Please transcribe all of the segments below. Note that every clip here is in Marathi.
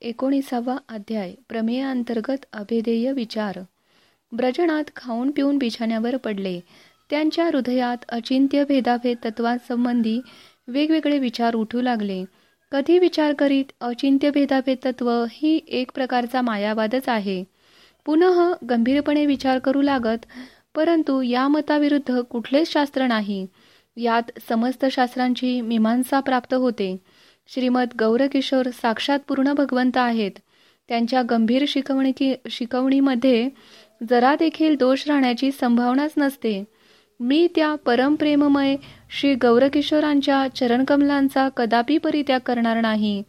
एकोणीसावा अध्याय प्रमेयाअंतर्गत अभेदेय विचार. ब्रजनात खाऊन पिऊन बिछाण्यावर पडले. त्यांच्या हृदयात अचिंत्य भेदाभेद तत्वासंबंधी वेगवेगळे विचार उठू लागले. कधी विचार करीत अचिंत्य भेदाभेद तत्व ही एक प्रकारचा मायावादच आहे. पुनः गंभीरपणे विचार करू लागत परंतु या मताविरुद्ध कुठलेच शास्त्र नाही. यात समस्त शास्त्रांची मीमांसा प्राप्त होते. श्रीमद गौरकिशोर साक्षात पूर्ण भगवंत आहेत. त्यांच्या गंभीर शिकवणी शिकवणीमध्ये जरा देखील दोष राहण्याची संभावनाच नसते. मी त्या परमप्रेममय श्री गौरकिशोरांच्या चरणकमलांचा कदापि परित्याग करणार नाही.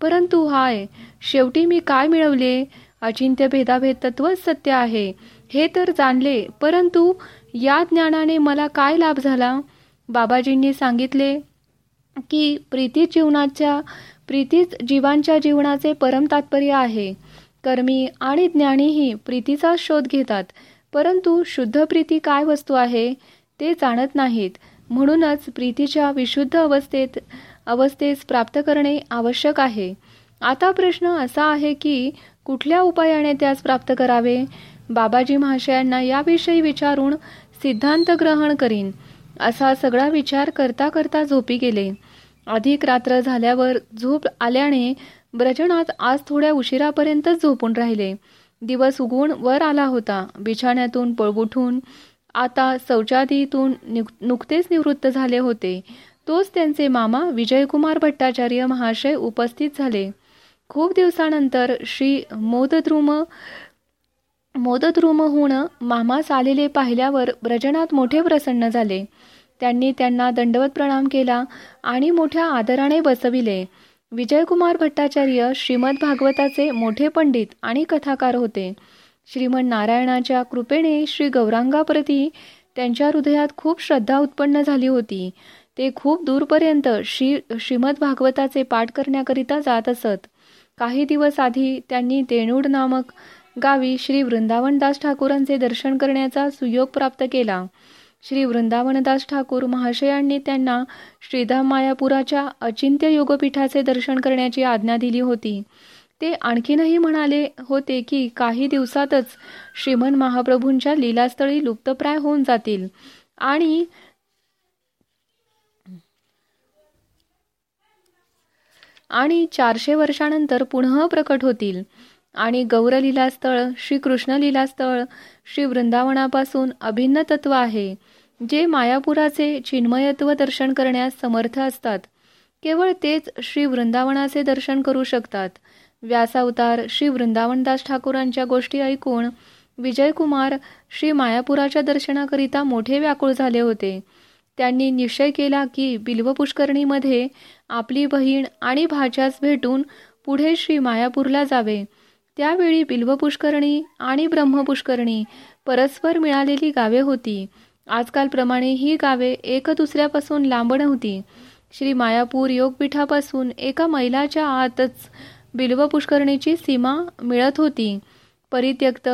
परंतु हाय शेवटी मी काय मिळवले? अचिंत्य भेदाभेद तत्वच सत्य आहे. हे तर जाणले परंतु या ज्ञानाने मला काय लाभ झाला? बाबाजींनी सांगितले की प्रीती जीवनाच्या प्रीतीच जीवांच्या जीवनाचे परम तात्पर्य आहे. कर्मी आणि ज्ञानीही प्रीतीचा शोध घेतात परंतु शुद्ध प्रीती काय वस्तू आहे ते जाणत नाहीत. म्हणूनच प्रीतीच्या विशुद्ध अवस्थेत अवस्थेस प्राप्त करणे आवश्यक आहे. आता प्रश्न असा आहे की कुठल्या उपायाने त्यास प्राप्त करावे? बाबाजी महाशयांना याविषयी विचारून सिद्धांत ग्रहण करीन. असा सगळा विचार करता करता झोपी गेले. अधिक रात्र झाल्यावर झोप आल्याने ब्रजनाथ आज थोड्या उशिरापर्यंतच झोपून राहिले. दिवस उगवून वर आला होता. बिछाण्यातून पळवुठून आता शौचादीतून नुकतेच निवृत्त झाले होते. तोच त्यांचे मामा विजयकुमार भट्टाचार्य महाशय उपस्थित झाले. खूप दिवसानंतर श्री मोदद्रुम मोदद्रुमहून मामास आलेले पाहिल्यावर ब्रजनाथ मोठे प्रसन्न झाले. त्यांनी त्यांना दंडवत प्रणाम केला आणि मोठ्या आदराने बसविले. विजयकुमार भट्टाचार्य श्रीमद भागवताचे मोठे पंडित आणि कथाकार होते. श्रीमद नारायणाच्या कृपेने श्री गौरांगाप्रती त्यांच्या हृदयात खूप श्रद्धा उत्पन्न झाली होती. ते खूप दूरपर्यंत श्री श्रीमद भागवताचे पाठ करण्याकरिता जात असत. काही दिवस आधी त्यांनी देणूड नामक गावी श्री वृंदावनदास ठाकूरांचे दर्शन करण्याचा सुयोग प्राप्त केला. श्री वृंदावनदास ठाकूर महाशयांनी त्यांना श्रीधाम मायापुराच्या अचिंत्य योगपीठाचे दर्शन करण्याची आज्ञा दिली होती. ते आणखीनही म्हणाले होते की काही दिवसातच श्रीमन महाप्रभूंच्या लीलास्थळी लुप्तप्राय होऊन जातील. आणि आणि चारशे वर्षानंतर पुन्हा प्रकट होतील. आणि गौरलीलास्थळ श्री कृष्ण लीलास्थळ श्री वृंदावनापासून अभिन्न तत्व आहे जे मायापुराचे चिन्मयत्व दर्शन करण्यास समर्थ असतात. केवळ तेच श्री वृंदावनाचे दर्शन करू शकतात. व्यासावतार श्री वृंदावनदास ठाकूरांच्या गोष्टी ऐकून विजयकुमार श्री मायापुराच्या दर्शनाकरिता मोठे व्याकुळ झाले होते. त्यांनी निश्चय केला की बिल्व पुष्करणीमध्ये आपली बहीण आणि भाच्यास भेटून पुढे श्री मायापूरला जावे. त्यावेळी बिल्व पुष्करणी आणि ब्रह्मपुष्करणी परस्पर मिळालेली गावे होती. आजकालप्रमाणे ही गावे एक दुसऱ्यापासून लांब नव्हती श्री मायापूर योगपीठापासून एका मैलाच्या आतच बिल्व पुष्करणीची सीमा मिळत होती. परित्यक्त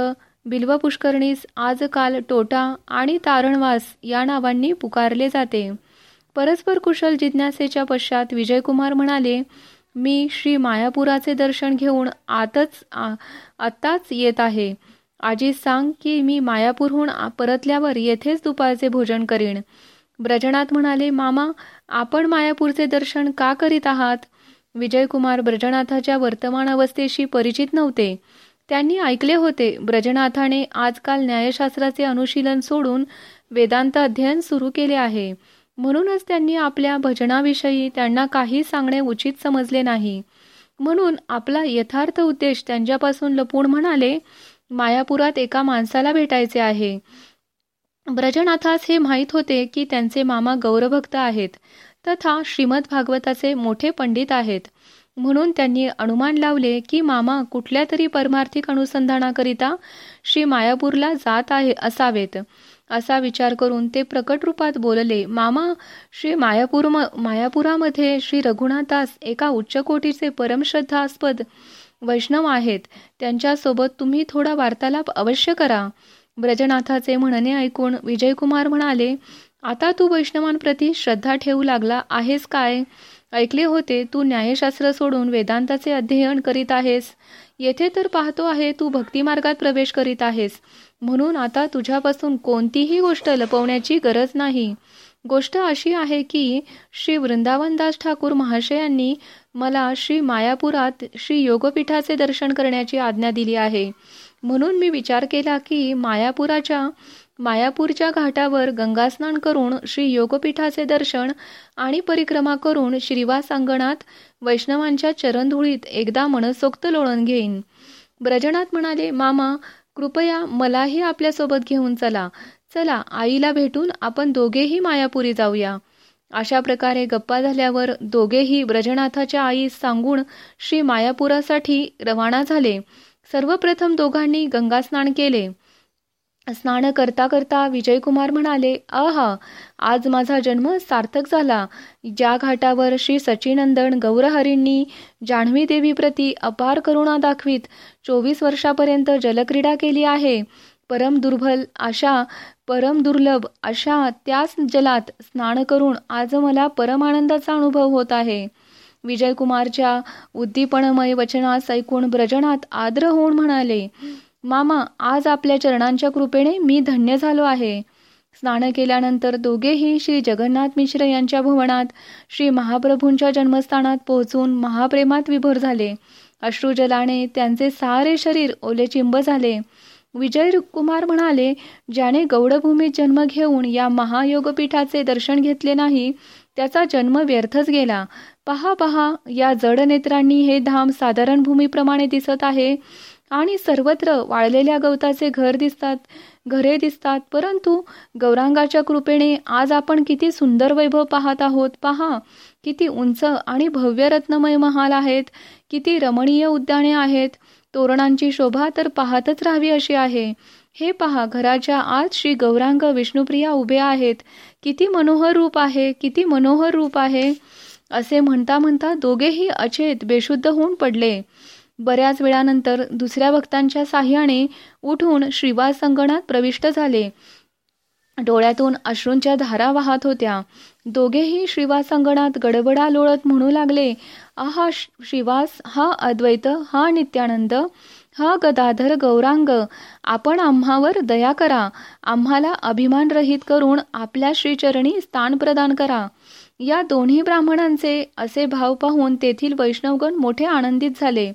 बिल्व पुष्करणीस आजकाल टोटा आणि तारणवास या नावांनी पुकारले जाते. परस्पर कुशल जिज्ञासेच्या पश्चात विजयकुमार म्हणाले मी श्री मायापुराचे दर्शन घेऊन आतच आत्ताच येत आहे. आजी सांग की मी मायापूरहून परतल्यावर येथेच दुपारचे भोजन करीन. ब्रजनाथ म्हणाले मामा आपण मायापूरचे दर्शन का करीत आहात? विजयकुमार ब्रजनाथाच्या वर्तमान अवस्थेशी परिचित नव्हते. त्यांनी ऐकले होते ब्रजनाथाने आजकाल न्यायशास्त्राचे अनुशीलन सोडून वेदांत अध्ययन सुरू केले आहे. म्हणूनच त्यांनी आपल्या भजनाविषयी त्यांना काही सांगणे उचित समजले नाही. म्हणून आपला यथार्थ उद्देश त्यांच्यापासून लपून म्हणाले मायापुरात एका माणसाला भेटायचे आहे. ब्रजनाथास हे माहीत होते की त्यांचे मामा गौरभक्त आहेत. तथा श्रीमद भागवताचे मोठे पंडित आहेत. म्हणून त्यांनी अनुमान लावले की मामा कुठल्या तरी परमार्थिक अनुसंधानाकरिता श्री मायापूरला जात आहे असावेत. असा विचार करून ते प्रकट रूपात बोलले मामा श्री मायापूर मायापुरामध्ये श्री रघुनाथास एका उच्च कोटीचे परमश्रद्धास्पद वैष्णव आहेत. त्यांच्यासोबत तुम्ही थोडा वार्तालाप अवश्य करा. ब्रजनाथाचे म्हणणे ऐकून विजयकुमार म्हणाले आता तू वैष्णवांप्रती श्रद्धा ठेवू लागला आहेस काय? ऐकले होते तू न्यायशास्त्र सोडून वेदांताचे अध्ययन करीत आहेस. येथे तर पाहतो आहे तू भक्तिमार्गात प्रवेश करीत आहेस. म्हणून आता तुझ्यापासून कोणतीही गोष्ट लपवण्याची गरज नाही. गोष्ट अशी आहे की श्री वृंदावनदास ठाकूर महाशयांनी मला श्री मायापुरात श्री योगपीठाचे दर्शन करण्याची आज्ञा दिली आहे. म्हणून मी विचार केला की मायापुराच्या मायापूरच्या घाटावर गंगास्नान करून श्री योगपीठाचे दर्शन आणि परिक्रमा करून श्रीवास अंगणात वैष्णवांच्या चरणधुळीत एकदा मनसोक्त लोळण घेईन. ब्रजनाथ म्हणाले मामा कृपया मलाही आपल्यासोबत घेऊन चला. चला आईला भेटून आपण दोघेही मायापुरी जाऊया. अशा प्रकारे गप्पा झाल्यावर दोघेही ब्रजनाथाच्या आईस सांगून श्री मायापुरासाठी रवाना झाले. सर्वप्रथम दोघांनी गंगास्नान केले. स्नान करता करता विजयकुमार म्हणाले आहा आज माझा जन्म सार्थक झाला. ज्या घाटावर श्री सचिनंदन गौरहरींनी जान्हवी देवीप्रती अपार करुणा दाखवीत चोवीस वर्षापर्यंत जलक्रीडा केली आहे. परम दुर्बल अशा परम दुर्लभ अशा त्याच जलात स्नान करून आज मला परम आनंदाचा अनुभव होत आहे. विजयकुमारच्या उद्दीपणमय वचनास ऐकून ब्रजनात आद्र होऊन म्हणाले मामा आज आपल्या चरणांच्या कृपेने मी धन्य झालो आहे. स्नान केल्यानंतर दोघेही श्री जगन्नाथ मिश्र यांच्या भुवनात श्री महाप्रभूंच्या जन्मस्थानात पोहोचून महाप्रेमात विभोर झाले. अश्रुजलाने त्यांचे सारे शरीर ओलेचिंब झाले. विजय कुमार म्हणाले ज्याने गौडभूमीत जन्म घेऊन या महायोगपीठाचे दर्शन घेतले नाही त्याचा जन्म व्यर्थच गेला. पहा पहा या जड नेत्रांनी हे धाम साधारण भूमीप्रमाणे दिसत आहे. आणि सर्वत्र वाळलेल्या गवताचे घर दिसतात घरे दिसतात परंतु गौरांगाच्या कृपेने आज आपण किती सुंदर वैभव पाहत आहोत. पहा किती उंच आणि भव्य रत्नमय महाल आहेत किती रमणीय उद्याने आहेत. तोरणांची शोभा तर पाहतच राहावी अशी आहे. हे पहा घराच्या आत श्री गौरांग विष्णुप्रिया उभे आहेत. किती मनोहर रूप आहे किती मनोहर रूप आहे. असे म्हणता म्हणता दोघेही अचेत बेशुद्ध होऊन पडले. बऱ्याच वेळानंतर दुसऱ्या भक्तांच्या साह्याने उठून श्रीवास संगणात प्रविष्ट झाले. डोळ्यातून अश्रूंच्या धारा वाहत होत्या. दोघेही श्रीवास अंगणात गडबडा लोळत म्हणू लागले आहा श्रीवास हा अद्वैत हा नित्यानंद हा गदाधर गौरांग आपण आम्हावर दया करा आम्हाला अभिमान रहित करून आपल्या श्रीचरणी स्थान प्रदान करा. या दोन्ही ब्राह्मणांचे असे भाव पाहून तेथील वैष्णवगण मोठे आनंदित झाले.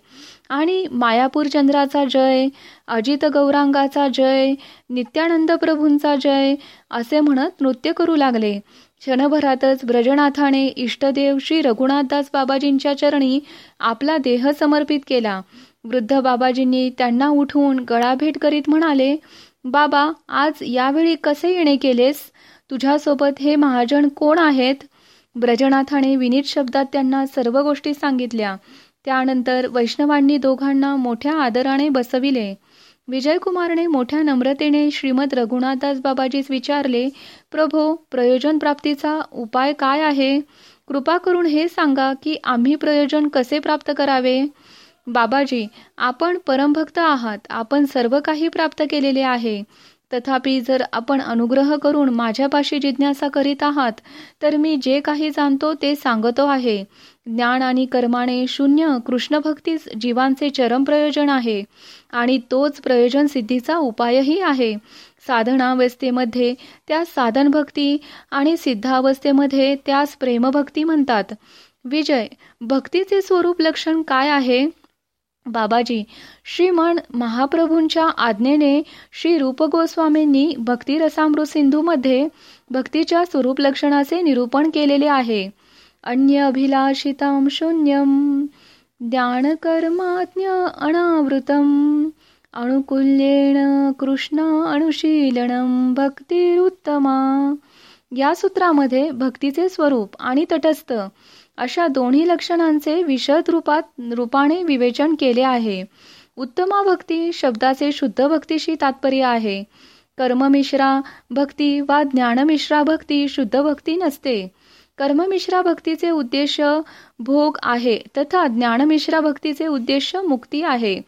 आणि मायापूर चंद्राचा जय अजित गौरांगाचा जय नित्यानंद प्रभूंचा जय असे म्हणत नृत्य करू लागले. क्षणभरातच ब्रजनाथाने इष्टदेव श्री रघुनाथदास बाबाजींच्या चरणी आपला देह समर्पित केला. वृद्ध बाबाजींनी त्यांना उठवून गळाभेट करीत म्हणाले बाबा आज यावेळी कसे येणे केलेस? तुझ्यासोबत हे महाजन कोण आहेत? ब्रजनाथाने विनीत शब्दात त्यांना सर्व गोष्टी सांगितल्या. त्यानंतर वैष्णवांनी दोघांना मोठ्या आदराने बसविले. विजयकुमारने मोठ्या नम्रतेने श्रीमद रघुनाथदास बाबाजीस विचारले प्रभो प्रयोजन प्राप्तीचा उपाय काय आहे? कृपा करून हे सांगा की आम्ही प्रयोजन कसे प्राप्त करावे? बाबाजी आपण परमभक्त आहात. आपण सर्व काही प्राप्त केलेले आहे. तथापि जर आपण अनुग्रह करून माझ्यापाशी जिज्ञासा करीत आहात तर मी जे काही जाणतो ते सांगतो आहे. ज्ञान आणि कर्माने शून्य कृष्णभक्तीच जीवांचे चरम प्रयोजन आहे आणि तोच प्रयोजन सिद्धीचा उपायही आहे. साधनावस्थेमध्ये त्या साधनभक्ती आणि सिद्धावस्थेमध्ये त्यास प्रेमभक्ती म्हणतात. विजय भक्तीचे स्वरूप लक्षण काय आहे? बाबाजी श्रीमण महाप्रभूंच्या आज्ञेने श्री रूप गोस्वामींनी भक्ती सिंधूमध्ये भक्तीच्या स्वरूप लक्षणाचे निरूपण केलेले आहे. अन्य अभिलाषिताम शून्यम कर्माज्ञ अनावृतम अणुकुल्येण कृष्ण अनुशीलनम भक्तिरुत्तमा. या सूत्रामध्ये भक्तीचे स्वरूप आणि तटस्थ अशा दोन्ही लक्षणांचे विशद रूपात रूपाने विवेचन केले आहे. उत्तमा भक्ती शब्दाचे शुद्ध भक्तीशी तात्पर्य आहे. कर्ममिश्रा भक्ती वा ज्ञानमिश्रा भक्ती शुद्ध भक्ती नसते. कर्ममिश्रा भक्तीचे उद्देश भोग आहे तथा ज्ञानमिश्रा भक्तीचे उद्देश मुक्ती आहे.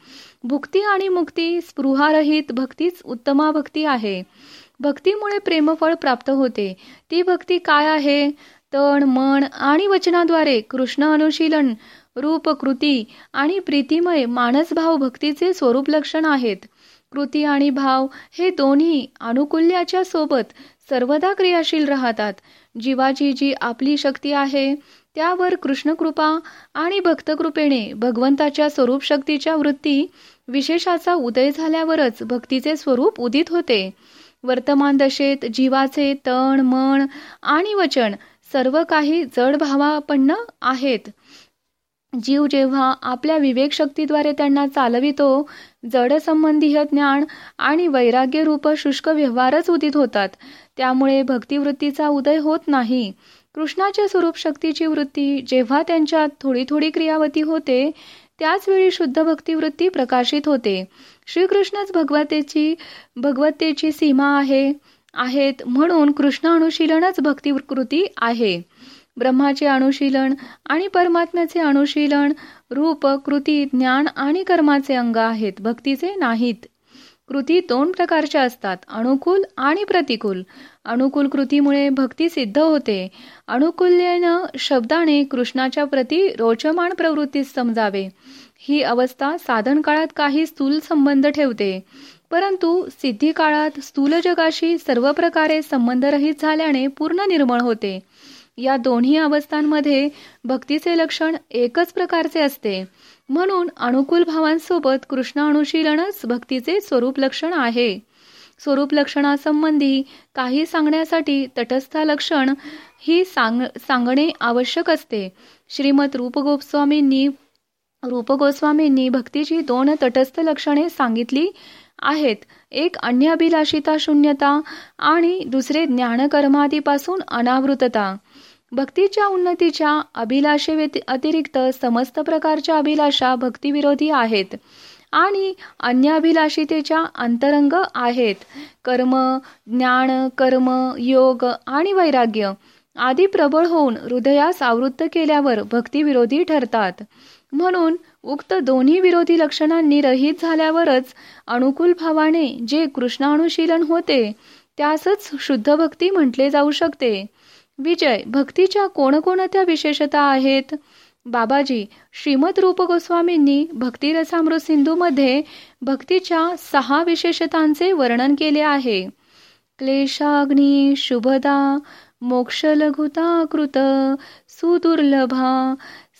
भुक्ती आणि मुक्ती स्पृहारहित भक्तीच उत्तमा भक्ती आहे. भक्तीमुळे प्रेमफळ प्राप्त होते. ती भक्ती काय आहे? तण मन आणि वचनाद्वारे कृष्ण अनुशीलन रूप कृती आणि प्रीतिमय मानसभाव भक्तीचे स्वरूप लक्षण आहेत. कृती आणि भाव हे दोन्ही अनुकूल्याच्या सोबत सर्वदा क्रियाशील राहतात. जीवाची जी आपली शक्ती आहे त्यावर कृष्णकृपा आणि भक्तकृपेने भगवंताच्या स्वरूप शक्तीच्या वृत्ती विशेषाचा उदय झाल्यावरच भक्तीचे स्वरूप उदित होते. वर्तमान दशेत जीवाचे तण मन आणि वचन सर्व काही जड भावापन्न आहेत. जीव जेव्हा आपल्या विवेक शक्तीद्वारे त्यांना चालवितो जडसंबंधीय ज्ञान आणि वैराग्य रूप शुष्क व्यवहारच उदित होतात. त्यामुळे भक्तिवृत्तीचा उदय होत नाही. कृष्णाच्या स्वरूप शक्तीची वृत्ती जेव्हा त्यांच्यात थोडी थोडी क्रियावती होते त्याच वेळी शुद्ध भक्तिवृत्ती प्रकाशित होते. श्रीकृष्णच भगवतेची भगवतेची सीमा आहे. आहेत म्हणून कृष्ण अनुशीलनच भक्तिकृती आहे. ब्रह्माचे अनुशीलन आणि परमात्म्याचे अनुशीलन रूप कृती ज्ञान आणि कर्माचे अंग आहेत भक्तीचे नाहीत. कृती दोन प्रकारच्या असतात अनुकूल आणि प्रतिकूल. अनुकूल कृतीमुळे भक्ती सिद्ध होते. अनुकूल्यनं शब्दाने कृष्णाच्या प्रती रोचमान प्रवृत्तीस समजावे. ही अवस्था साधन काळात काही स्थूल संबंध ठेवते. परंतु सिद्धी काळात स्थूल जगाशी सर्व प्रकारे संबंधरहित झाल्याने पूर्ण निर्मळ होते. या दोन्ही अवस्थांमध्ये भक्तीचे लक्षण एकच प्रकारचे असते. म्हणून अनुकूल भावांसोबत कृष्ण अनुशीलनच भक्तीचे स्वरूप लक्षण आहे. स्वरूप लक्षणासंबंधी काही सांगण्यासाठी तटस्थ लक्षण ही सांग सांगणे आवश्यक असते. श्रीमद रूप गोस्वामींनी रूप गोस्वामींनी भक्तीची दोन तटस्थ लक्षणे सांगितली आहेत. एक अन्य अभिलाषिता शून्यता आणि दुसरे ज्ञानकर्मादीपासून अनावृतता. भक्तीच्या उन्नतीच्या अभिलाषे अतिरिक्त समस्त प्रकारच्या अभिलाषा भक्तिविरोधी आहेत आणि अन्य अभिलाषितेच्या अंतरंग आहेत. कर्म ज्ञान कर्म योग आणि वैराग्य आदी प्रबळ होऊन हृदयास आवृत्त केल्यावर भक्तिविरोधी ठरतात. म्हणून उक्त दोन्ही विरोधी लक्षणांनी रहित झाल्यावरच अनुकूल भावाने जे कृष्णानुशीलन होते त्यासच शुद्ध भक्ती म्हटले जाऊ शकते. विजय भक्तीच्या कोणकोणत्या विशेषता आहेत? बाबाजी श्रीमद रूप गोस्वामींनी भक्तिरसामृत सिंधूमध्ये भक्तीच्या सहा विशेषतांचे वर्णन केले आहे. क्लेशाग्नी शुभदा मोक्ष लघुता कृत सुदुर्लभा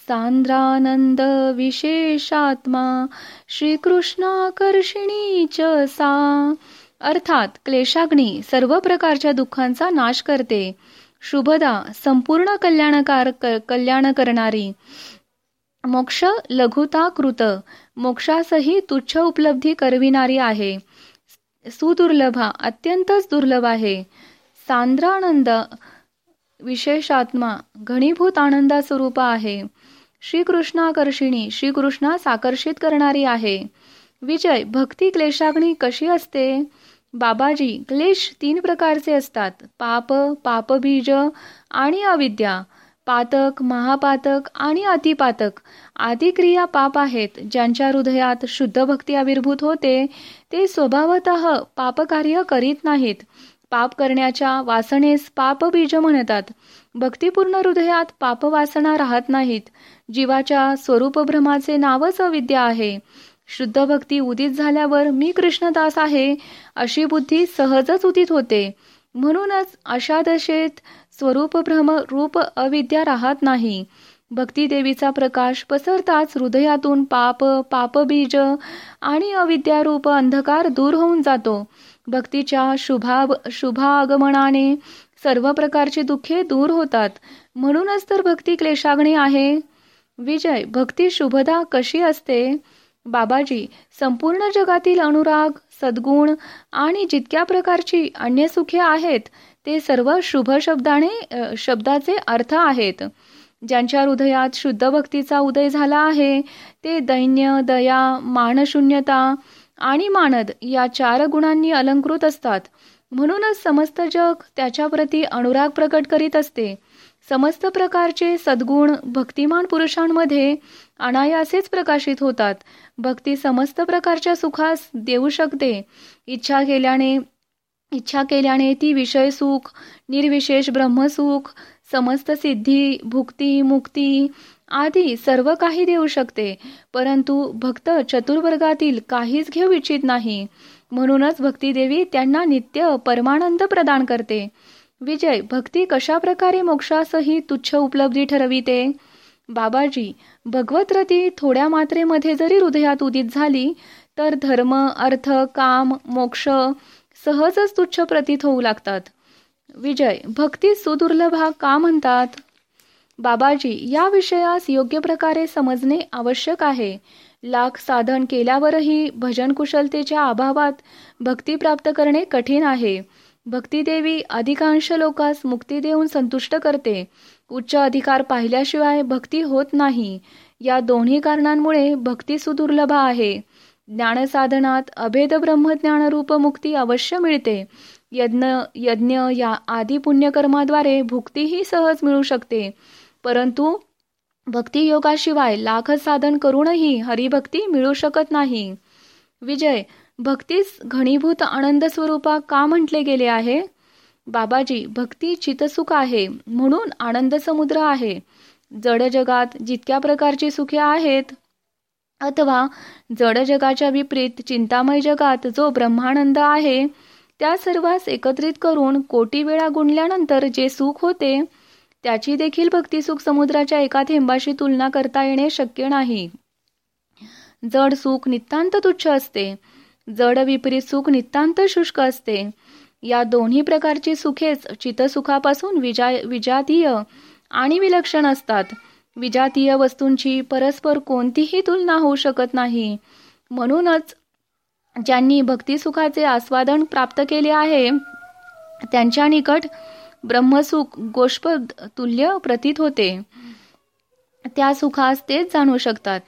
सांद्रानंद विशेषात्मा श्रीकृष्णाकर्षिणी च सा। अर्थात क्लेशाग्नी सर्व प्रकारच्या दुःखांचा नाश करते. शुभदा संपूर्ण कल्याणकार कल्याण करणारी। मोक्ष लघुता कृत मोक्षासही तुच्छ उपलब्धी करविणारी आहे. सुदुर्लभा अत्यंतच दुर्लभ आहे. सांद्रानंद विशेषात्मा घणीभूत आनंदा स्वरूप आहे. श्रीकृष्णाकर्षिणी श्रीकृष्णास आकर्षित करणारी आहे. विजय भक्ती क्लेशाग्नी कशी असते? बाबाजी क्लेश तीन प्रकारचे असतात. पाप पापबीज आणि अविद्या. पातक महापातक आणि अतिपातक. आदी क्रिया पाप आहेत ज्यांच्या हृदयात शुद्ध भक्ती आविर्भूत होते. ते स्वभावत पापकार्य करीत नाहीत. पाप करण्याच्या वासनेस पापबीज म्हणतात. भक्तिपूर्ण हृदयात पापवासना राहत नाहीत. जीवाच्या स्वरूप भ्रमाचे नावच अविद्या आहे. शुद्ध भक्ती उदित झाल्यावर मी कृष्णदास आहे अशी बुद्धी सहजच उदित होते. म्हणूनच अशा दशेत स्वरूप भ्रम रूप अविद्या राहत नाही. भक्ती देवीचा प्रकाश पसरताच हृदयातून पाप पापबीज आणि अविद्यारूप अंधकार दूर होऊन जातो. भक्तीच्या शुभा शुभागमनाने सर्व प्रकारची दुःखे दूर होतात. म्हणूनच तर भक्ती क्लेशाग्नी आहे. विजय भक्ती शुभदा कशी असते? बाबाजी संपूर्ण जगातील अनुराग सद्गुण आणि जितक्या प्रकारची अन्य सुखे आहेत ते सर्व शुभ शब्दाने शब्दाचे अर्थ आहेत. ज्यांच्या हृदयात शुद्ध भक्तीचा उदय झाला आहे ते दैन्य दया मानशून्यता आणि मानद या चार गुणांनी अलंकृत असतात. म्हणूनच समस्त जग त्याच्याप्रती अनुराग प्रकट करीत असते. समस्त प्रकारचे सद्गुण भक्तिमान पुरुषांमध्ये अनायासेच प्रकाशित होतात. भक्ती समस्त प्रकारच्या सुखास देऊ शकते. इच्छा केल्याने इच्छा केल्याने ती विषय सुख निर्विशेष ब्रह्मसुख समस्त सिद्धी भुक्ती मुक्ती आदी सर्व काही देऊ शकते परंतु भक्त चतुर्वर्गातील काहीच घेऊ इच्छित नाही. म्हणूनच भक्तिदेवी त्यांना नित्य परमानंद प्रदान करते. विजय भक्ती कशा प्रकारे मोक्षासही तुच्छ उपलब्धी ठरविते? बाबाजी भगवतरती थोड्या मात्रेमध्ये जरी हृदयात उदित झाली तर धर्म अर्थ काम मोक्ष सहजच तुच्छ प्रतीत होऊ लागतात. विजय भक्ती सुदुर्लभा का म्हणतात? बाबाजी या विषयास योग्य प्रकारे समजणे आवश्यक आहे. लाख साधन केल्यावरही भजन कुशलतेच्या अभावात भक्ती प्राप्त करणे कठीण आहे. भक्तिदेवी अधिकांश लोकांस मुक्ती देऊन संतुष्ट करते. उच्च अधिकार पाहिल्याशिवाय भक्ती होत नाही. या दोन्ही कारणांमुळे भक्ती सुदुर्लभ आहे. ज्ञानसाधनात अभेद ब्रह्मज्ञानरूप मुक्ती अवश्य मिळते. यज्ञ यज्ञ या आदी पुण्यकर्माद्वारे भुक्तीही सहज मिळू शकते. परंतु भक्तियोगाशिवाय लाख साधन करूनही हरिभक्ती मिळू शकत नाही. विजय भक्तीस घणीभूत आनंद स्वरूपा का म्हटले गेले आहे? बाबाजी भक्ती चितसुख आहे म्हणून आनंद समुद्र आहे. जड जगात जितक्या प्रकारची सुखे आहेत अथवा जड जगाच्या विपरीत चिंतामय जगात जो ब्रह्मानंद आहे त्या सर्वास एकत्रित करून कोटी वेळा गुणल्यानंतर जे सुख होते त्याची देखील भक्तिसुख समुद्राच्या एका थेंबाशी तुलना करता येणे शक्य नाही. जड सुख नितांत तुच्छ असते. जड विपरीत सुख नितांत शुष्क असते. या दोन्ही प्रकारची सुखेच चितसुखापासून विजा विजातीय आणि विलक्षण असतात. विजातीय वस्तूंची परस्पर कोणतीही तुलना होऊ शकत नाही. म्हणूनच ज्यांनी भक्तिसुखाचे आस्वादन प्राप्त केले आहे त्यांच्या निकट ब्रह्मसुख गोष्पद तुल्य प्रतीत होते. त्या सुखास तेच जाणू शकतात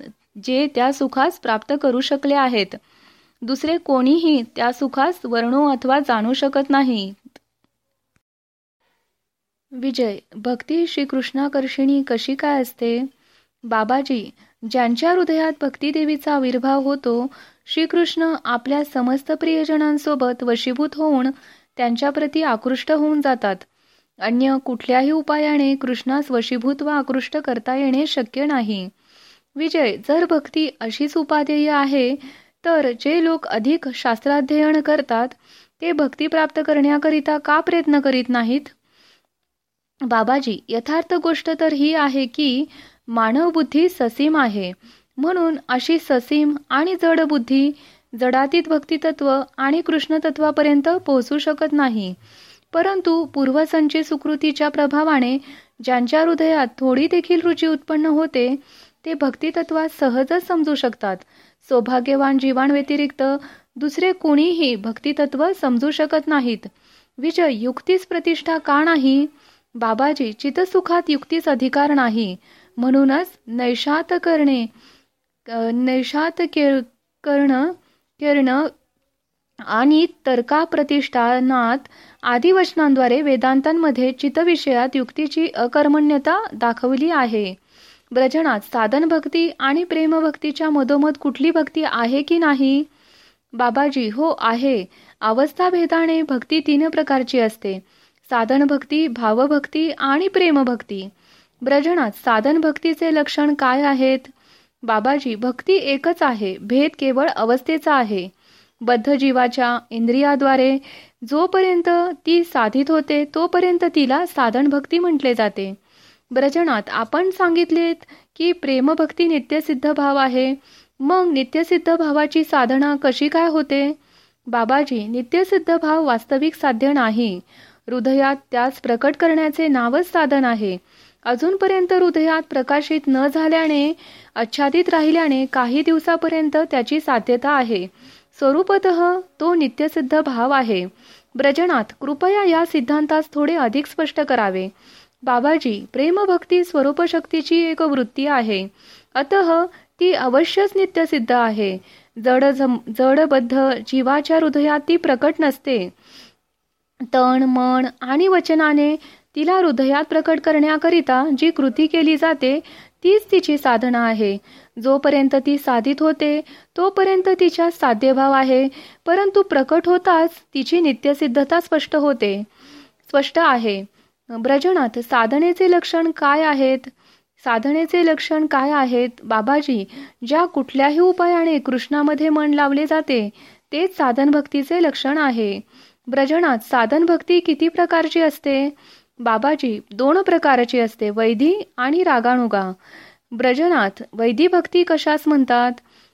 जे त्या सुखास प्राप्त करू शकले आहेत. दुसरे कोणीही त्या सुखास वर्णू अथवा जाणू शकत नाही. विजय भक्ती श्रीकृष्णाकर्षिणी कशी काय असते? बाबाजी ज्यांच्या हृदयात भक्तिदेवीचा आविर्भाव होतो श्रीकृष्ण आपल्या समस्त प्रियजनांसोबत वशीभूत होऊन त्यांच्याप्रती आकृष्ट होऊन जातात. अन्य कुठल्याही उपायाने कृष्णास वशीभूत व आकृष्ट करता येणे शक्य नाही. विजय जर भक्ती अशीच उपाध्येय आहे तर जे लोक अधिक शास्त्राध्ययन करतात ते भक्ती प्राप्त करण्याकरिता का प्रयत्न करीत नाहीत? बाबाजी यथार्थ गोष्ट तर ही आहे की मानव बुद्धी ससीम आहे. म्हणून अशी ससीम आणि जड बुद्धी जडातीत भक्तितत्व आणि कृष्णतत्वापर्यंत पोहोचू शकत नाही. परंतु पूर्वसंचित सुकृतीच्या प्रभावाने ज्यांच्या हृदयात थोडी देखील रुची उत्पन्न होते ते भक्तितत्वात सहजच समजू शकतात. सौभाग्यवान जीवांव्यतिरिक्त दुसरे कोणीही भक्तितत्व समजू शकत नाहीत. विजय युक्तीच प्रतिष्ठा का नाही? बाबाजी चितसुखात युक्तीच अधिकार नाही. म्हणूनच नैशात करणे नैशात करणं कर्ण आणि तर्का प्रतिष्ठानात आदी वचनांद्वारे वेदांतांमध्ये चितविषयात युक्तीची अकर्मण्यता दाखवली आहे. ब्रजनात साधन भक्ती आणि प्रेमभक्तीच्या मधोमध कुठली भक्ती आहे की नाही? बाबाजी हो आहे. अवस्था भेदाने भक्ती तीन प्रकारची असते. साधन भक्ती भावभक्ती आणि प्रेमभक्ती. ब्रजनात साधन भक्तीचे लक्षण काय आहेत? बाबाजी भक्ती एकच आहे. भेद केवळ अवस्थेचा आहे. बद्ध जीवाच्या इंद्रियाद्वारे जोपर्यंत ती साधित होते तोपर्यंत तिला साधन भक्ती म्हटले जाते. ब्रजनात आपण सांगितलेत की प्रेमभक्ती नित्यसिद्ध भाव आहे. मग नित्यसिद्ध भावाची साधना कशी काय होते? बाबाजी नित्यसिद्ध भाव वास्तविक साध्य नाही. हृदयात त्यास प्रकट करण्याचे नावच साधन आहे. अजूनपर्यंत हृदयात प्रकाशित न झाल्याने आच्छादित राहिल्याने काही दिवसापर्यंत त्याची साध्यता आहे. स्वरूपत तो नित्यसिद्ध भाव आहे. ब्रजनात कृपया या सिद्धांतास थोडे अधिक स्पष्ट करावे. बाबाजी प्रेमभक्ती स्वरूप शक्तीची एक वृत्ती आहे. अतः ती अवश्यच नित्यसिद्ध आहे. जड जडबद्ध जीवाच्या हृदयात ती प्रकट नसते. तण मन आणि वचनाने तिला हृदयात प्रकट करण्याकरिता जी कृती केली जाते तीच तिची साधना आहे. जोपर्यंत ती साधित होते तोपर्यंत तिच्या साध्यभाव आहे. परंतु प्रकट होताच तिची नित्यसिद्धता स्पष्ट होते. स्पष्ट आहे. ब्रजनात साधनेचे लक्षण काय आहेत? साधनेचे लक्षण काय आहेत? बाबाजी ज्या कुठल्याही उपायाने कृष्णामध्ये मन लावले जाते तेच साधन भक्तीचे लक्षण आहे. ब्रजनात साधन भक्ती किती प्रकारची असते? बाबाजी दोन प्रकारची असते वैधी आणि रागानुगा. ब्रजनाथ वैधीभक्ती कशास म्हणतात?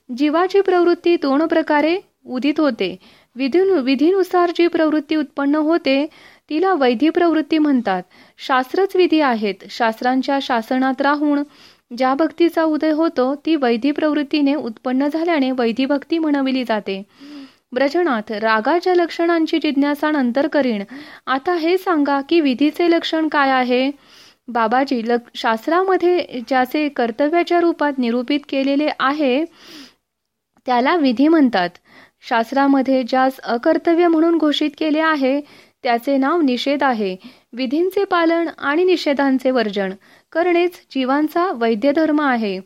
जीवाची प्रवृत्ती दोन प्रकारे उदित होते. विधी विधीनुसार जी प्रवृत्ती उत्पन्न होते तिला वैधी प्रवृत्ती म्हणतात. शास्त्रच विधी आहेत. शास्त्रांच्या शासनात राहून ज्या भक्तीचा उदय होतो ती वैधी प्रवृत्तीने उत्पन्न झाल्याने वैधी भक्ती म्हणविली जाते. ब्रजनाथ रागाच्या लक्षणांची जिज्ञासा नंतर करीन. आता हे सांगा की विधीचे लक्षण काय आहे? बाबाजी लग शास्त्रामध्ये ज्याचे कर्तव्याच्या रूपात निरूपित केलेले आहे त्याला विधी म्हणतात. शास्त्रामध्ये ज्यास अकर्तव्य म्हणून घोषित केले आहे त्याचे नाव निषेध आहे. विधींचे पालन आणि निषेधांचे वर्जन करणेच जीवांचा वैद्य धर्म आहे.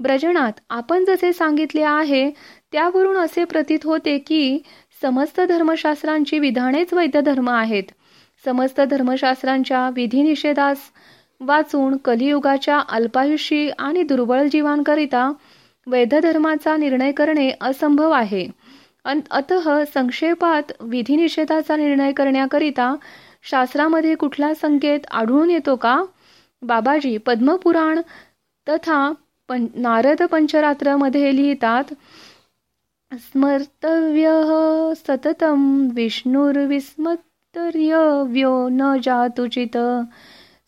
ब्रजनात आपण जसे सांगितले आहे त्यावरून असे प्रतीत होते की समस्त धर्मशास्त्रांची विधानेच वैद्य धर्म आहेत. समस्त धर्मशास्त्रांच्या विधी निषेधास वाचून कलियुगाच्या अल्पायुषी आणि दुर्बळ जीवांकरिता वैध धर्माचा निर्णय करणे असंभव आहे. अत संक्षेपात विधिनिषेधाचा निर्णय करण्याकरिता शास्त्रामध्ये कुठला संकेत आढळून येतो का? बाबाजी पद्मपुराण तथा पं नारद पंचरात्रमध्ये लिहितात स्मर्तव्य सततम विष्णुर्विस्मतर्यव्यो न जातुचित।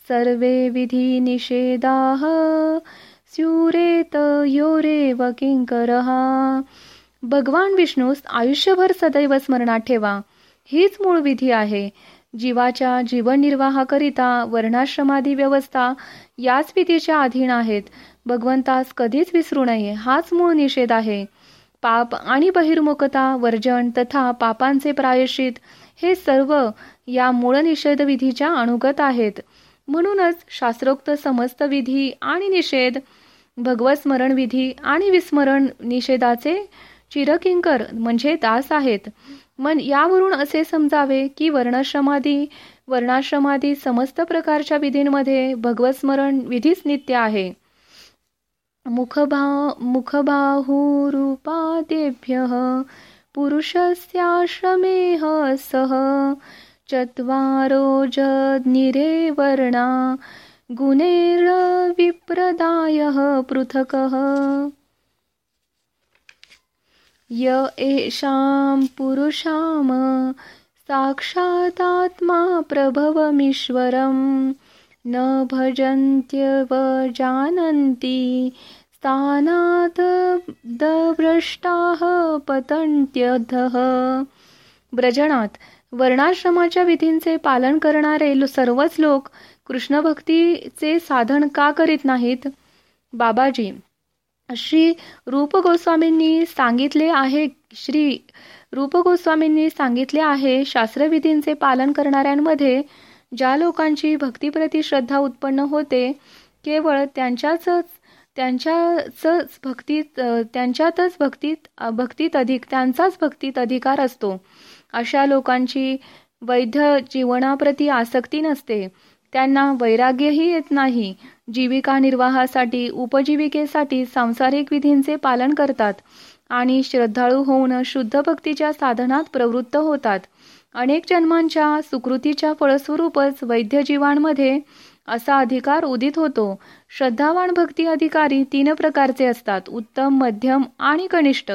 सर्वे विधी निषेधाः स्युरेत योरेव किंकरः। भगवान विष्णूस आयुष्यभर सदैव स्मरणात ठेवा. हीच मूळ विधी आहे. जीवाच्या जीवननिर्वाहाकरिता वर्णाश्रमादी व्यवस्था याच विधीच्या अधीन आहेत. भगवंतास कधीच विसरू नये हाच मूळ निषेध आहे. पाप आणि बहिर्मुखता वर्जन तथा पापांचे प्रायश्चित हे सर्व या मूळ निषेध विधीच्या अनुगत आहेत. म्हणूनच शास्त्रोक्त समस्त विधी आणि निषेध भगवत स्मरण विधी आणि विस्मरण निषेधाचे चिरकिंकर म्हणजे दास आहेत. मन यावरून असे समजावे की वर्णाश्रमादी वर्णाश्रमादी समस्त प्रकारच्या विधींमध्ये भगवत स्मरण विधीच नित्य आहे. मुखभा मुखबाहुरूपादेभ्यः पुरुषस्याश्रमेह सह चत्वारो जनिरे वर्णा गुणेर्विप्रदायः पृथकः। य एषां पुरुषाम साक्षातात्मा प्रभवमीश्वरं। न भजन्त्यवजानन्ति स्थानात दभ्रष्टाः पतन्त्यधः। ब्रजनात वर्णाश्रमाच्या विधींचे पालन करणारे सर्वच लोक कृष्णभक्तीचे साधन का करीत नाहीत? बाबाजी श्री रूप गोस्वामींनी सांगितले आहे श्री रूप गोस्वामींनी सांगितले आहे शास्त्रविधींचे पालन करणाऱ्यांमध्ये ज्या लोकांची भक्तीप्रती श्रद्धा उत्पन्न होते केवळ त्यांच्याच त्यांच्याच भक्तीत त्यांच्यातच भक्तीत भक्तीत अधिक त्यांचाच भक्तीत अधिकार असतो. अशा लोकांची वैध जीवनाप्रती आसक्ती नसते. त्यांना वैराग्यही येत नाही. जीविका निर्वाहासाठी उपजीविकेसाठी सांसारिक विधींचे पालन करतात आणि श्रद्धाळू होऊन शुद्ध भक्तीच्या साधनात प्रवृत्त होतात. अनेक जन्मांच्या सुकृतीच्या फळस्वरूपच वैद्य जीवांमध्ये असा अधिकार उदित होतो. श्रद्धावान भक्ती अधिकारी तीन प्रकारचे असतात. उत्तम मध्यम आणि कनिष्ठ.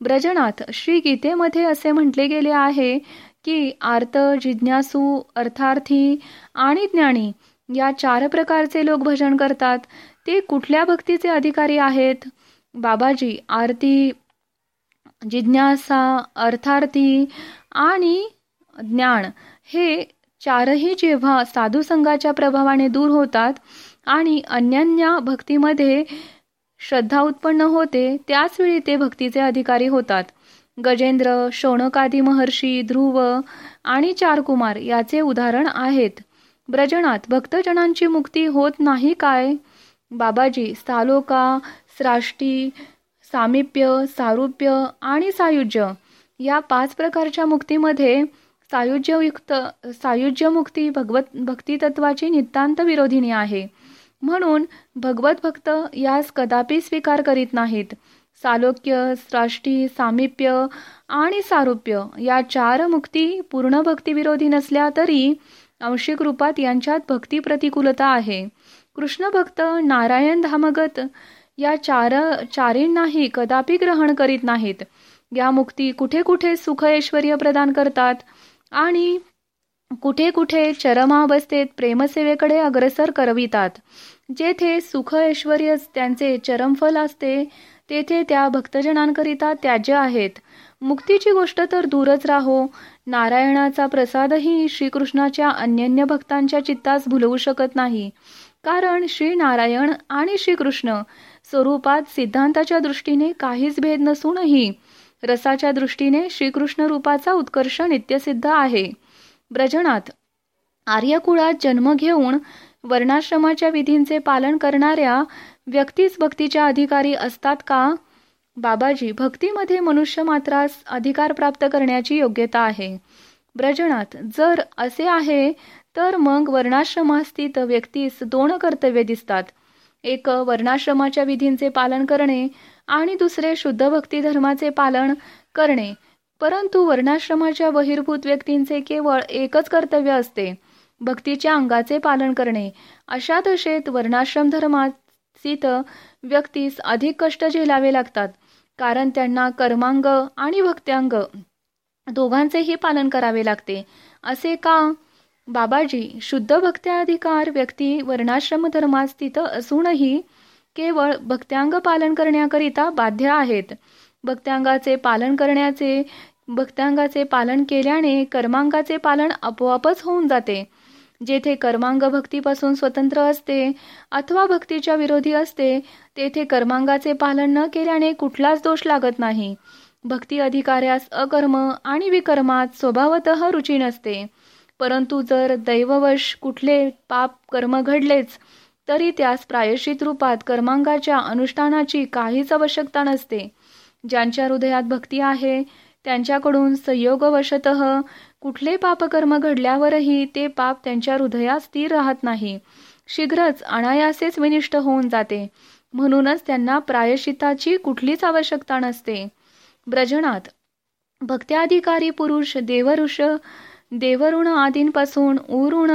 ब्रजनाथ श्री गीतेमध्ये असे म्हटले गेले आहे की आर्त जिज्ञासू अर्थार्थी आणि ज्ञानी या चार प्रकारचे लोक भजन करतात. ते कुठल्या भक्तीचे अधिकारी आहेत? बाबाजी आरती जिज्ञासा अर्थार्थी आणि ज्ञान हे चारही जेव्हा साधुसंघाच्या प्रभावाने दूर होतात आणि अन्यन्या भक्तीमध्ये श्रद्धा उत्पन्न होते त्याच वेळी ते भक्तीचे अधिकारी होतात. गजेंद्र शौनकादी महर्षी ध्रुव आणि चारकुमार याचे उदाहरण आहेत. ब्रजनात भक्तजनांची मुक्ती होत नाही काय? बाबाजी सालोका श्राष्टी सामिप्य सारुप्य आणि सायुज्य. या पाच प्रकारच्या मुक्तीमध्ये सायुज्ययुक्त सायुज्य मुक्ती भगवत भक्तितत्वाची नितांत विरोधिनी आहे. म्हणून भगवत भक्त यास कदापि स्वीकार करीत नाहीत. सालोक्य साष्टी सामिप्य आणि सारुप्य या चार मुक्ती पूर्ण भक्तिविरोधी नसल्या तरी अंशिक रूपात यांच्यात भक्ती प्रतिकूलता आहे. कृष्ण भक्त नारायण धामगत या चार चारींनाही कदापि ग्रहण करीत नाहीत. या मुक्ती कुठे कुठे सुख ऐश्वर प्रदान करतात आणि कुठे कुठे चरमावस्थेत प्रेमसेवेकडे अग्रसर करवितात. जेथे सुख ऐश्वर त्यांचे चरमफल असते तेथे त्या भक्तजनांकरिता त्याज्य आहेत. मुक्तीची गोष्ट तर दूरच राहो. नारायणाचा प्रसादही श्रीकृष्णाच्या अन्यन्य भक्तांच्या चित्तास भुलवू शकत नाही. कारण श्री नारायण आणि श्रीकृष्ण स्वरूपात सिद्धांताच्या दृष्टीने काहीच भेद नसूनही रसाच्या दृष्टीने श्रीकृष्ण रूपाचा उत्कर्ष नित्यसिद्ध आहे. ब्रजनात आर्यकुळात जन्म घेऊन वर्णाश्रमाच्या विधींचे पालन करणाऱ्या व्यक्तीच भक्तीच्या अधिकारी असतात का? बाबाजी भक्तीमध्ये मनुष्य मात्रास अधिकार प्राप्त करण्याची योग्यता आहे. ब्रजनात जर असे आहे तर मग वर्णाश्रमास्थित व्यक्तीस दोन कर्तव्य दिसतात. एक वर्णाश्रमाच्या विधींचे पालन करणे आणि दुसरे शुद्ध भक्ती धर्माचे पालन करणे. परंतु वर्णाश्रमाच्या बहिर्भूत व्यक्तींचे केवळ एकच कर्तव्य असते भक्तीच्या अंगाचे पालन करणे. अशा दशेत वर्णाश्रम धर्मात व्यक्तीस अधिक कष्ट झेलावे लागतात कारण त्यांना कर्मांग आणि भक्त्यांग दोघांचेही पालन करावे लागते. असे का? बाबाजी शुद्ध भक्त्याधिकार व्यक्ती वर्णाश्रम धर्मात स्थित असूनही केवळ भक्त्यांग पालन करण्याकरिता बाध्य आहेत. भक्त्यांगाचे पालन करण्याचे भक्तांगाचे पालन केल्याने कर्मांगाचे पालन आपोआपच होऊन जाते. जेथे कर्मांग भक्तीपासून स्वतंत्र असते अथवा भक्तीच्या विरोधी असते तेथे कर्मांगाचे पालन न केल्याने कुठलाच दोष लागत नाही. भक्ती अधिकाऱ्यास अकर्म आणि विकर्मात स्वभावत रुची नसते. परंतु जर दैववश कुठले पाप कर्म घडलेच तरी त्यास प्रायश्चित रूपात कर्मांगाच्या अनुष्ठानाची काहीच आवश्यकता नसते. ज्यांच्या हृदयात भक्ती आहे त्यांच्याकडून संयोगवशत कुठले पापकर्म घडल्यावरही ते पाप त्यांच्या हृदयात स्थिर राहत नाही. शीघ्रच अनायासेच विनिष्ट होऊन जाते. म्हणूनच त्यांना प्रायश्चिताची कुठलीच आवश्यकता नसते. ब्रजनात भक्त्याधिकारी पुरुष देवऋष देवऋण आदींपासून उऋण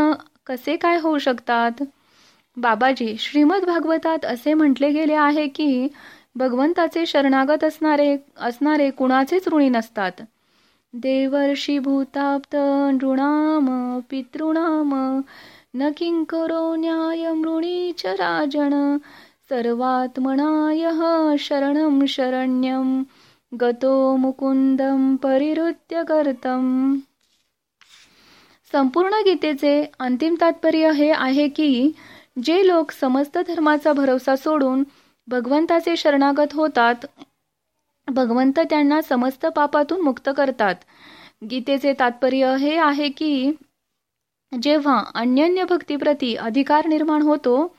कसे काय होऊ शकतात? बाबाजी श्रीमद भागवतात असे म्हटले गेले आहे की भगवंताचे शरणागत असणारे असणारे कुणाचेच ऋणी नसतात. देवर्षी भूताप्त नृणाम पितृणाम न किंकरो न्याय मृणीच राजन सर्वात्मनाय शरण शरण्यम गतो मुकुंदम परिहृत्य कर्तम. संपूर्ण गीतेचे अंतिम तात्पर्य हे आहे की जे लोक समस्त धर्माचा भरोसा सोडून भगवंताचे शरणागत होतात. भगवंत त्यांना समस्त पापातून मुक्त करतात. गीतेचे तात्पर्य हे आहे की जेव्हा अन्यन्य भक्तीप्रती अधिकार निर्माण होतो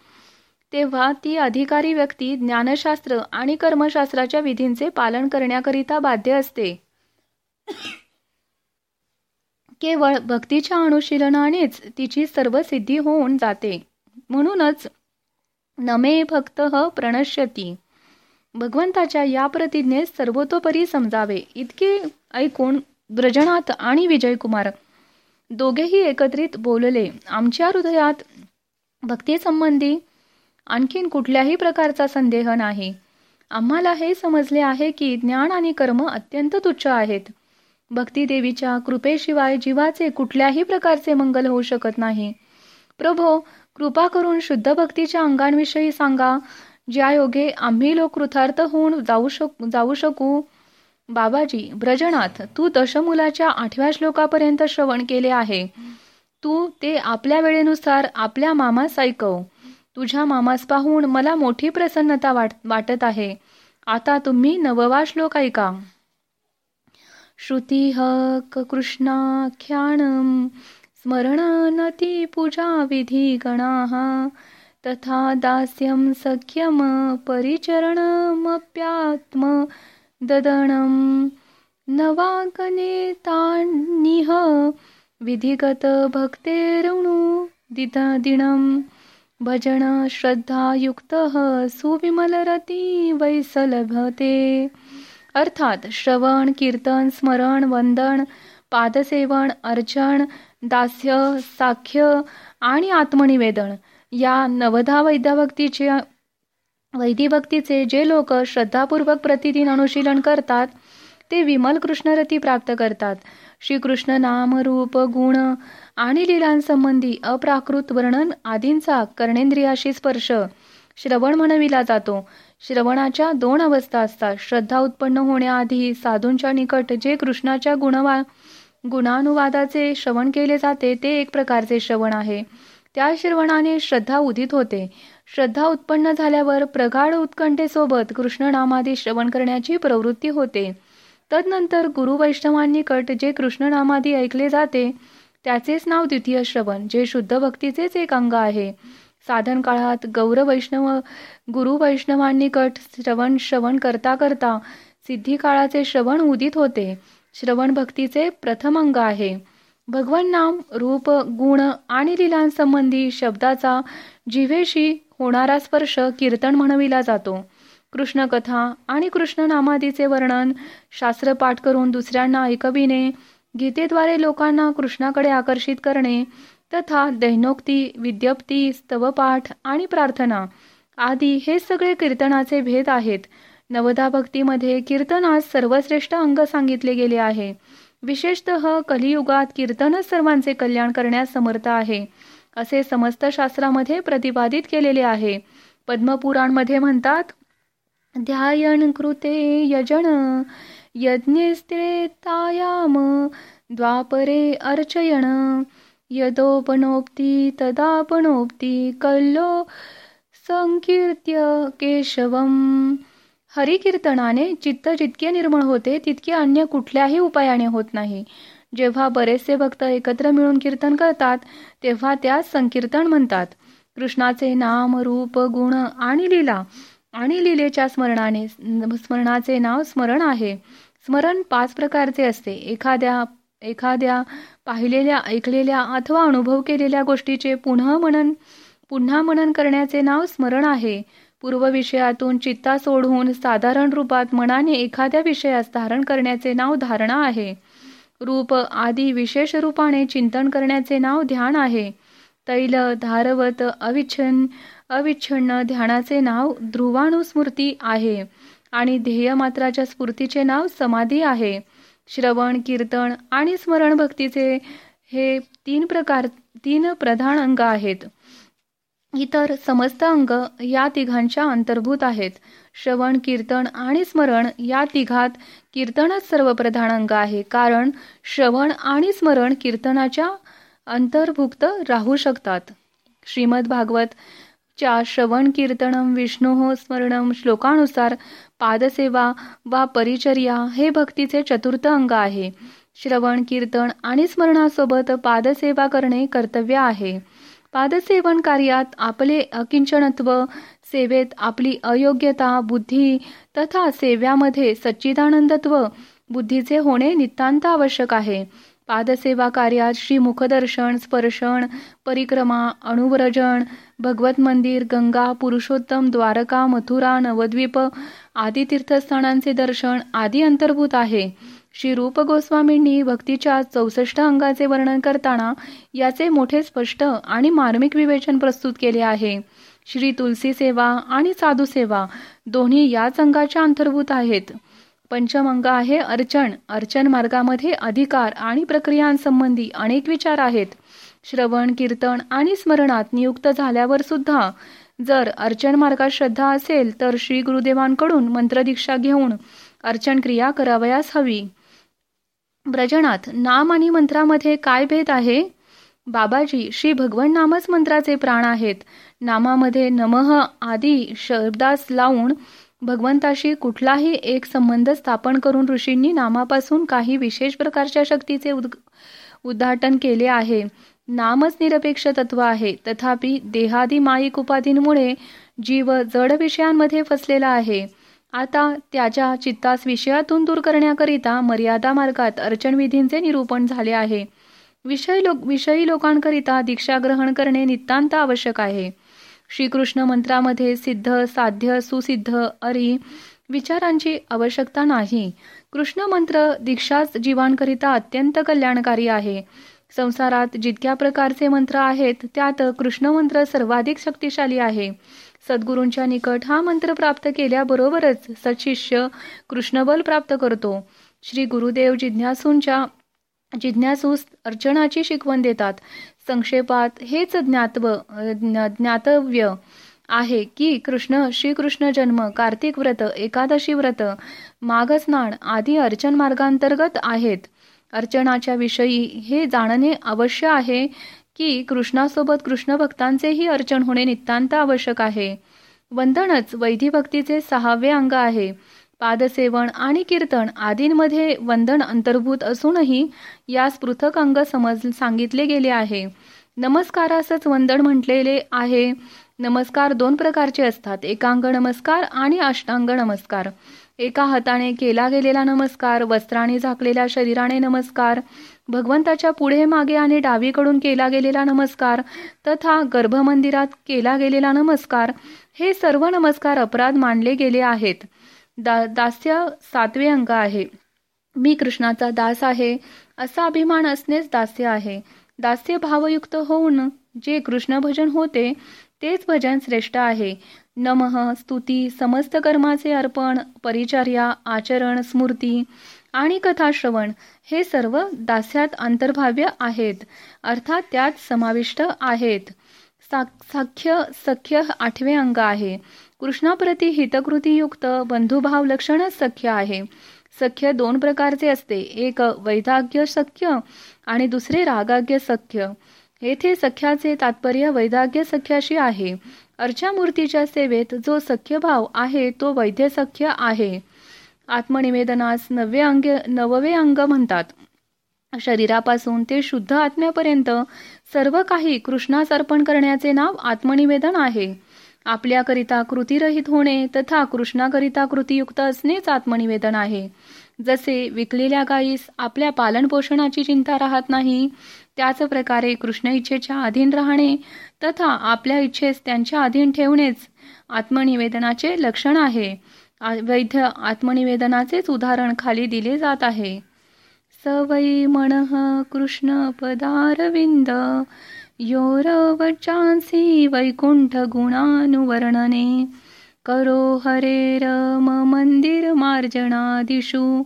तेव्हा ती अधिकारी व्यक्ती ज्ञानशास्त्र आणि कर्मशास्त्राच्या विधींचे पालन करण्याकरिता बाध्य असते. केवळ भक्तीच्या अनुशीलनानेच तिची सर्व सिद्धी होऊन जाते. म्हणूनच नमे भक्त प्रणश्यती. भगवंताच्या या प्रतिज्ञेस सर्वतोपरी समजावे. इतके ऐकून ब्रजनाथ आणि विजयकुमार दोघेही एकत्रित बोलले आमच्या हृदयात भक्तीसंबंधी आणखीन कुठल्याही प्रकारचा संदेह नाही. आम्हाला हे समजले आहे की ज्ञान आणि कर्म अत्यंत तुच्छ आहेत. भक्ती देवीच्या कृपेशिवाय जीवाचे कुठल्याही प्रकारचे मंगल होऊ शकत नाही. प्रभो कृपा करून शुद्ध भक्तीच्या अंगांविषयी सांगा ज्या योगे आम्ही लोक कृतार्थ होऊन जाऊ शक जाऊ शकू. बाबाजी ब्रजनाथ तू दशमुलाच्या आठव्या श्लोकापर्यंत श्रवण केले आहे. तू ते आपल्या वेळेनुसार आपल्या मामास ऐकव. तुझ्या मामास पाहून मला मोठी प्रसन्नता वाट वाटत आहे. आता तुम्ही नववा श्लोक ऐका. श्रुती हक कृष्णाख्यान स्मरणनती पूजा विधी गणाः। तथा दास्यं सख्यम परिचरणमप्यात्म ददनं। नवाकने तानिह विधिगत भक्तेरणु दिनम भजन श्रद्धायुक्त सुविमलरती वैसलभते अर्थात श्रवण कीर्तन स्मरण वंदन पादसेवन अर्चन दास्य साख्य आणि आत्मनिवेदन या नवधा वैद्यभक्तीचे वैदिभक्तीचे जे लोक श्रद्धापूर्वक प्रतिदिन अनुशीलन करतात ते विमल कृष्णरती प्राप्त करतात. श्रीकृष्ण नाम रूप गुण आणि लीलांसंबंधी अप्राकृत वर्णन आदींचा कर्णेंद्रियाशी स्पर्श श्रवण म्हणविला जातो. श्रवणाच्या दोन अवस्था असतात. श्रद्धा उत्पन्न होण्याआधी साधूंच्या निकट जे कृष्णाच्या गुणवा गुणानुवादाचे श्रवण केले जाते ते एक प्रकारचे श्रवण आहे. त्या श्रवणाने श्रद्धा उदित होते. श्रद्धा उत्पन्न झाल्यावर प्रगाढ उत्कंठेसोबत कृष्णनामादी श्रवण करण्याची प्रवृत्ती होते. तदनंतर गुरु वैष्णवांनिकट जे कृष्णनामादी ऐकले जाते त्याचेच नाव द्वितीय श्रवण जे शुद्ध भक्तीचेच एक अंग आहे. साधन काळात गौर वैष्णव गुरु श्रवण श्रवण करता करता सिद्धी काळाचे श्रवण उदित होते. श्रवण भक्तीचे प्रथम अंग आहे. भगवान नाम रूप गुण आणि लिलांसंबंधी शब्दाचा जिव्हेशी होणारा स्पर्श कीर्तन म्हणविला जातो. कृष्णकथा आणि कृष्ण नामादीचे वर्णन शास्त्र पाठ करून दुसऱ्यांना ऐकविणे गीतेद्वारे लोकांना कृष्णाकडे आकर्षित करणे तथा दैनोक्ती विद्यप्ती स्तवपाठ आणि प्रार्थना आदी हे सगळे कीर्तनाचे भेद आहेत. नवदा भक्तीमध्ये कीर्तनास सर्वश्रेष्ठ अंग सांगितले गेले आहे. विशेषतः कलियुगात कीर्तनच सर्वांचे कल्याण करण्यास समर्थ आहे. असे समस्त शास्त्रामध्ये प्रतिपादित केलेले आहे. पद्मपुराणमध्ये म्हणतात ध्यायन कृते यजन यज्ञस्त्रेतायाम द्वापरे अर्चयन यदोपनोक्ती तदापनोक्ती कल्लो संकीर्त्य केशवम. हरिकीर्तनाने चित्त जितके निर्मळ होते तितके अन्य कुठल्याही उपायाने होत नाही. जेव्हा बरेचसे भक्त एकत्र मिळून कीर्तन करतात तेव्हा त्यास संकीर्तन म्हणतात. कृष्णाचे नाम रूप गुण आणि लीला आणि लीलेच्या स्मरणाने स्मरणाचे नाव स्मरण आहे. स्मरण पाच प्रकारचे असते. एखाद्या एखाद्या पाहिलेल्या ऐकलेल्या अथवा अनुभव केलेल्या गोष्टीचे पुन्हा मनन पुन्हा मनन करण्याचे नाव स्मरण आहे. पूर्व विषयातून चित्ता सोडून साधारण रूपात मनाने एखाद्या विषयास धारण करण्याचे नाव धारणा आहे. रूप आदी विशेष रूपाने चिंतन करण्याचे नाव ध्यान आहे. तैल धारवत अविच्छन अविच्छिन्न ध्यानाचे नाव ध्रुवाणुस्मृती आहे. आणि ध्येय मात्राच्या स्फूर्तीचे नाव समाधी आहे. श्रवण कीर्तन आणि स्मरण भक्तीचे हे तीन प्रकार तीन प्रधान अंग आहेत. इतर समस्त अंग या तिघांच्या अंतर्भूत आहेत. श्रवण कीर्तन आणि स्मरण या तिघात कीर्तनच सर्व प्रधान अंग आहे. कारण श्रवण आणि स्मरण कीर्तनाच्या अंतर्भुक्त राहू शकतात. श्रीमद भागवत च्या श्रवण कीर्तनम विष्णू स्मरणम श्लोकानुसार पादसेवा वा परिचर्या हे भक्तीचे चतुर्थ अंग आहे. श्रवण कीर्तन आणि स्मरणासोबत पादसेवा करणे कर्तव्य आहे. पादसेवन कार्यात आपले अकिंचनत्व सेवेत आपली अयोग्यता बुद्धी तथा सेव्यामध्ये सच्चिदानंदत्व बुद्धीचे होणे नितांत आवश्यक आहे. पादसेवा कार्यात श्री मुखदर्शन स्पर्शन परिक्रमा अणुव्रजन भगवत मंदिर गंगा पुरुषोत्तम द्वारका मथुरा नवद्वीप आदी तीर्थस्थानांचे दर्शन आदी अंतर्भूत आहे. श्री रूप गोस्वामींनी भक्तीच्या चौसष्ट अंगाचे वर्णन करताना याचे मोठे स्पष्ट आणि मार्मिक विवेचन प्रस्तुत केले आहे. श्री तुलसी सेवा आणि साधू सेवा दोन्ही याच अंगाच्या अंतर्भूत आहेत. पंचम अंग आहे अर्चन. अर्चन मार्गामध्ये अधिकार आणि प्रक्रियांसंबंधी अनेक विचार आहेत. श्रवण कीर्तन आणि स्मरणात नियुक्त झाल्यावर सुद्धा जर अर्चन मार्गात श्रद्धा असेल तर श्री गुरुदेवांकडून मंत्रदीक्षा घेऊन अर्चन क्रिया करावयास हवी. ब्रजनाथ नाम आणि मंत्रामध्ये काय भेद आहे? बाबाजी श्री भगवन नामच मंत्राचे प्राण आहेत. नामामध्ये नमः आदी शब्दास लावून भगवंताशी कुठलाही एक संबंध स्थापन करून ऋषींनी नामापासून काही विशेष प्रकारच्या शक्तीचे उद उद्घाटन केले आहे. नामच निरपेक्ष तत्व आहे. तथापि देहादी माईक उपाधींमुळे जीव जड विषयांमध्ये फसलेला आहे. आता त्याच्या चित्तास विषयातून दूर करण्याकरिता मर्यादा मार्गात अर्चनविधींचे निरूपण झाले आहे. विषय लोक विषयी लोकांकरिता दीक्षा ग्रहण करणे नितांत आवश्यक आहे. श्रीकृष्ण मंत्रामध्ये सिद्ध साध्य सुसिद्ध अरी विचारांची आवश्यकता नाही. कृष्ण मंत्र दीक्षाच जीवांकरिता अत्यंत कल्याणकारी आहे. संसारात जितक्या प्रकारचे मंत्र आहेत त्यात कृष्ण मंत्र सर्वाधिक शक्तिशाली आहे. सद्गुरूंच्या निकट हा मंत्र प्राप्त केल्याबरोबरच सचिष्य कृष्णबल प्राप्त करतो. श्री गुरुदेव जिज्ञासूंच्या जिज्ञासूस अर्चनाची शिकवण देतात. संक्षेपात हेच ज्ञातव ज्ञातव्य आहे की कृष्ण श्रीकृष्ण जन्म कार्तिक व्रत एकादशी व्रत माघस्नान आदी अर्चन मार्गांतर्गत आहेत. अर्चनाच्या विषयी हे जाणणे अवश्य आहे. की कृष्णासोबत कृष्णभक्तांचेही अर्चन होणे नितांत आवश्यक आहे. वंदनच वैधी भक्तीचे सहावे अंग आहे. पादसेवन आणि कीर्तन आदींमध्ये वंदन अंतर्भूत असूनही यास पृथक अंग समज सांगितले गेले आहे. नमस्कारासच वंदन म्हटलेले आहे. नमस्कार दोन प्रकारचे असतात. एकांग नमस्कार आणि अष्टांग नमस्कार. एका हाताने केला गेलेला नमस्कार वस्त्राने झाकलेल्या शरीराने नमस्कार भगवंताच्या पुढे मागे आणि डावीकडून केला गेलेला नमस्कार तथा गर्भमंदिरात केला गेलेला नमस्कार हे सर्व नमस्कार अपराध मानले गेले आहेत. दा दास्य सातवे अंक आहे. मी कृष्णाचा दास आहे असा अभिमान असणेच दास्य आहे. दास्य भावयुक्त होऊन जे कृष्ण भजन होते तेच भजन श्रेष्ठ आहे. नमः स्तुती समस्त कर्माचे अर्पण परिचर्या आचरण स्मृती आणि कथाश्रवण हे सर्व दास्यात अंतर्भाव्य आहेत. अर्थात त्यात समाविष्ट आहेत. साख्य सख्य आठवे अंग आहे. कृष्णाप्रती हितकृतीयुक्त बंधुभाव लक्षणच सख्य आहे. सख्य दोन प्रकारचे असते. एक वैदाग्य सख्य आणि दुसरे रागाग्य सख्य. येथे सख्याचे तात्पर्य वैदाग्य सख्याशी आहे. अर्चामूर्तीच्या सेवेत जो सख्यभाव आहे तो वैद्य सख्य आहे. आत्मनिवेदनास नवे अंग नववे अंग म्हणतात. शरीरापासून ते शुद्ध आत्म्यापर्यंत सर्व काही कृष्णास अर्पण करण्याचे नाव आत्मनिवेदन आहे. आपल्याकरिता कृतीरहित होणे तथा कृष्णाकरिता कृतीयुक्त असणेच आत्मनिवेदन आहे. जसे विकलेल्या गायीस आपल्या पालनपोषणाची चिंता राहत नाही त्याच प्रकारे कृष्ण इच्छेच्या अधीन राहणे तथा आपल्या इच्छेस त्यांच्या अधीन ठेवणेच आत्मनिवेदनाचे लक्षण आहे. वैध आत्मनिवेदनाचेच उदाहरण खाली दिले जात आहे. सवयी मनः कृष्ण पदारविंद योरवचांसी वैकुंठ गुणानुवर्णने करो हरेर मंदिर मार्जनादिषु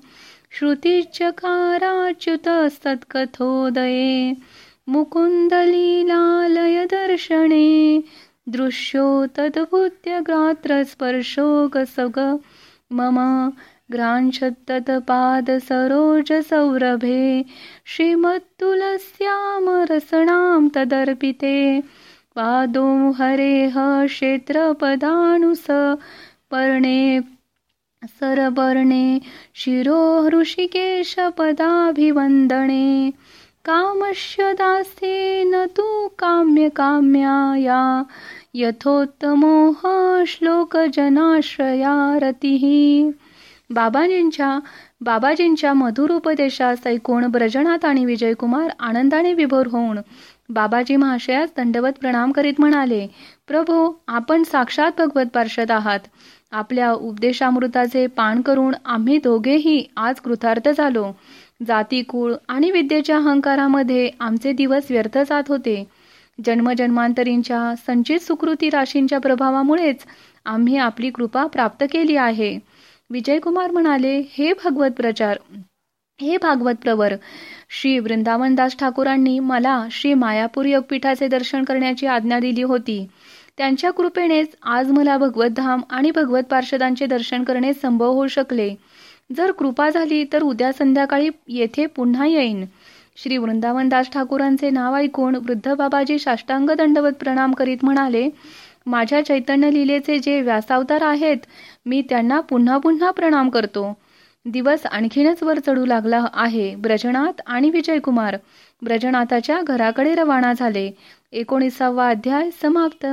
श्रुतिचकाराच्युत सत्कथोदये मुकुन्दलीलालय दर्शने दृश्यो तद्भूत्य गात्रस्पर्शोगसग मम ग्राञ्छत्तत्पादसरोजसौरभे श्रीमत्तुलस्यामरसणां तदर्पिते। पादो हरेः क्षेत्रपदानुस। पर्णे सरपर्णे शिरो हृषिकेशपदाभिवन्दने। कामस्य दास्येन तु काम्यकाम्याया। यथोत्तमोह श्लोकजनाश्रया बाबाजींच्या बाबाजींच्या मधुर उपदेशास ऐकून ब्रजनाथ आणि विजयकुमार आनंदाने विभोर होऊन बाबाजी महाशयास दंडवत प्रणाम करीत म्हणाले प्रभू आपण साक्षात भगवत पार्षद आहात. आपल्या उपदेशामृताचे पान करून आम्ही दोघेही आज कृतार्थ झालो. जाती कुळ आणि विद्येच्या अहंकारामध्ये आमचे दिवस व्यर्थ जात होते. जन्मजन्मांतरींच्या संचित सुकृती राशींच्या प्रभावामुळेच आम्ही आपली कृपा प्राप्त केली आहे. विजयकुमार म्हणाले हे भगवत प्रचार हे भागवत प्रवर श्री वृंदावनदास ठाकूरांनी मला श्री मायापूर योगपीठाचे दर्शन करण्याची आज्ञा दिली होती. त्यांच्या कृपेनेच आज मला भगवत धाम आणि भगवत पार्षदांचे दर्शन करणे संभव होऊ शकले. जर कृपा झाली तर उद्या संध्याकाळी येथे पुन्हा येईन. श्री वृंदावनदास ठाकूरांचे नाव ऐकून वृद्ध बाबाजी साष्टांग दंडवत प्रणाम करीत म्हणाले माझ्या चैतन्य लिलेचे जे व्यासावतार आहेत मी त्यांना पुन्हा पुन्हा प्रणाम करतो. दिवस आणखीनच वर चढू लागला आहे ब्रजनाथ आणि विजयकुमार. ब्रजनाथाच्या घराकडे रवाना झाले. एकोणीसावा अध्याय समाप्त.